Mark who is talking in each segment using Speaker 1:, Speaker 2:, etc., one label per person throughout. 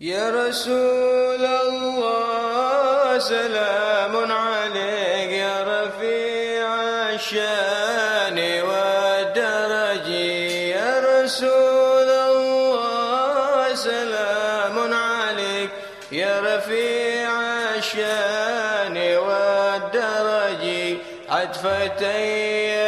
Speaker 1: يا رسول الله سلام عليك يا رفيع الشأن والدرج. يا رسول الله سلام عليك يا رفيع الشأن والدرج. عطفتي يا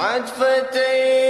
Speaker 1: عطفتي